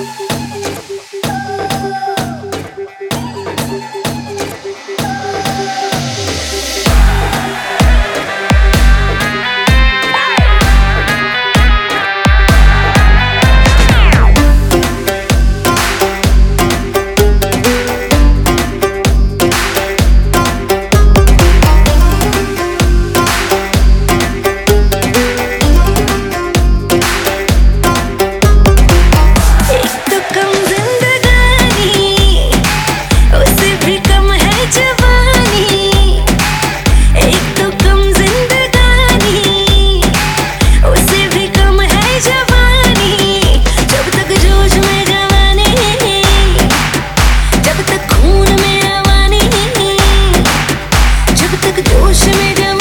Bye. to me,